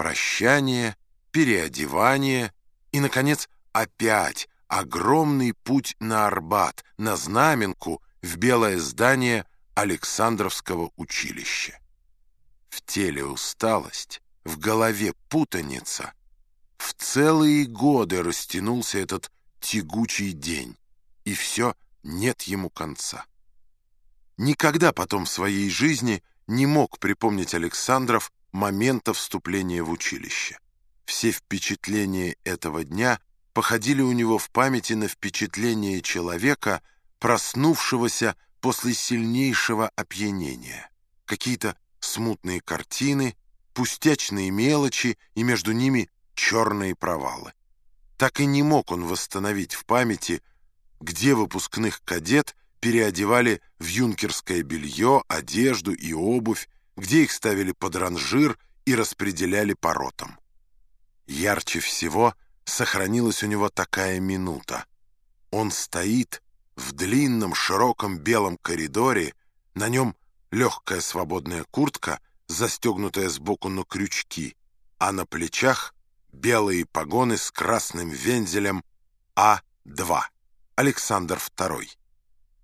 прощание, переодевание и, наконец, опять огромный путь на Арбат, на Знаменку, в белое здание Александровского училища. В теле усталость, в голове путаница. В целые годы растянулся этот тягучий день, и все нет ему конца. Никогда потом в своей жизни не мог припомнить Александров момента вступления в училище. Все впечатления этого дня походили у него в памяти на впечатление человека, проснувшегося после сильнейшего опьянения. Какие-то смутные картины, пустячные мелочи и между ними черные провалы. Так и не мог он восстановить в памяти, где выпускных кадет переодевали в юнкерское белье, одежду и обувь, где их ставили под ранжир и распределяли по ротам. Ярче всего сохранилась у него такая минута. Он стоит в длинном широком белом коридоре, на нем легкая свободная куртка, застегнутая сбоку на крючки, а на плечах белые погоны с красным вензелем А2, Александр II.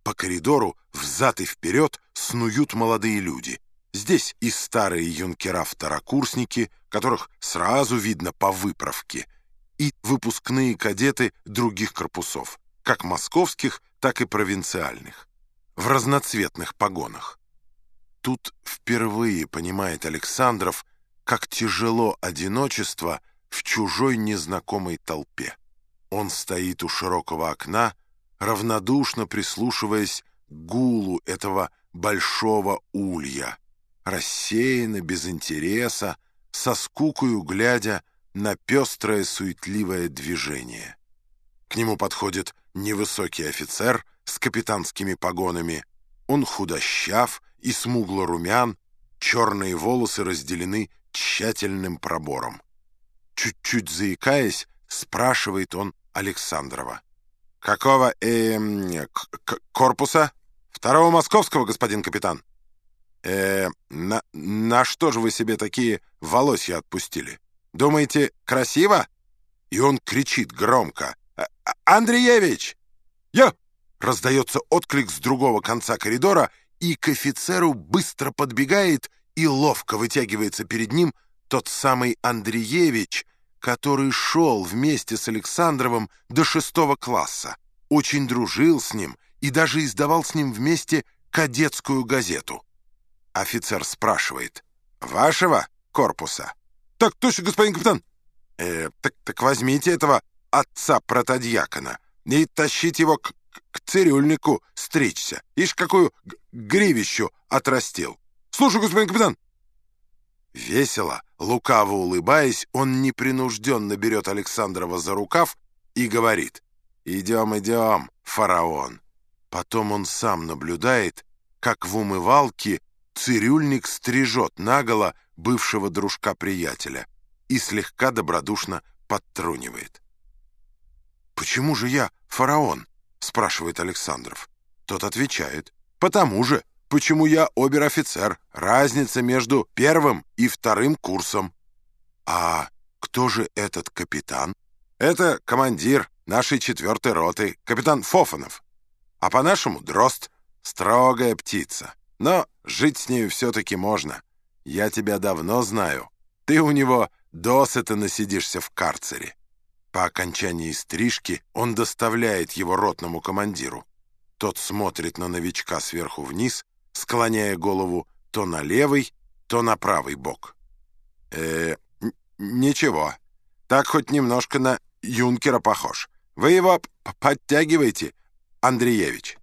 По коридору взад и вперед снуют молодые люди. Здесь и старые юнкера-второкурсники, которых сразу видно по выправке, и выпускные кадеты других корпусов, как московских, так и провинциальных, в разноцветных погонах. Тут впервые понимает Александров, как тяжело одиночество в чужой незнакомой толпе. Он стоит у широкого окна, равнодушно прислушиваясь к гулу этого большого улья, рассеянно, без интереса, со скукою глядя на пестрое суетливое движение. К нему подходит невысокий офицер с капитанскими погонами. Он худощав и смугло румян, черные волосы разделены тщательным пробором. Чуть-чуть заикаясь, спрашивает он Александрова. «Какого э, корпуса?» «Второго московского, господин капитан». «Э, на, на что же вы себе такие волосья отпустили? Думаете, красиво?» И он кричит громко. «А, а, «Андреевич!» «Я!» — раздается отклик с другого конца коридора, и к офицеру быстро подбегает и ловко вытягивается перед ним тот самый Андреевич, который шел вместе с Александровым до шестого класса, очень дружил с ним и даже издавал с ним вместе кадетскую газету. Офицер спрашивает, «Вашего корпуса?» «Так точно, господин капитан!» э, так, «Так возьмите этого отца-протодьякона и тащите его к, к цирюльнику стричься. Ишь, какую гривищу отрастил!» «Слушаю, господин капитан!» Весело, лукаво улыбаясь, он непринужденно берет Александрова за рукав и говорит «Идем, идем, фараон». Потом он сам наблюдает, как в умывалке цирюльник стрижет наголо бывшего дружка-приятеля и слегка добродушно подтрунивает. «Почему же я фараон?» — спрашивает Александров. Тот отвечает. «Потому же» почему я обер-офицер. Разница между первым и вторым курсом. А кто же этот капитан? Это командир нашей четвертой роты, капитан Фофанов. А по-нашему Дрозд — строгая птица. Но жить с нею все-таки можно. Я тебя давно знаю. Ты у него досыта насидишься в карцере. По окончании стрижки он доставляет его ротному командиру. Тот смотрит на новичка сверху вниз — склоняя голову то на левый, то на правый бок. э ничего, так хоть немножко на юнкера похож. Вы его подтягиваете, Андреевич?»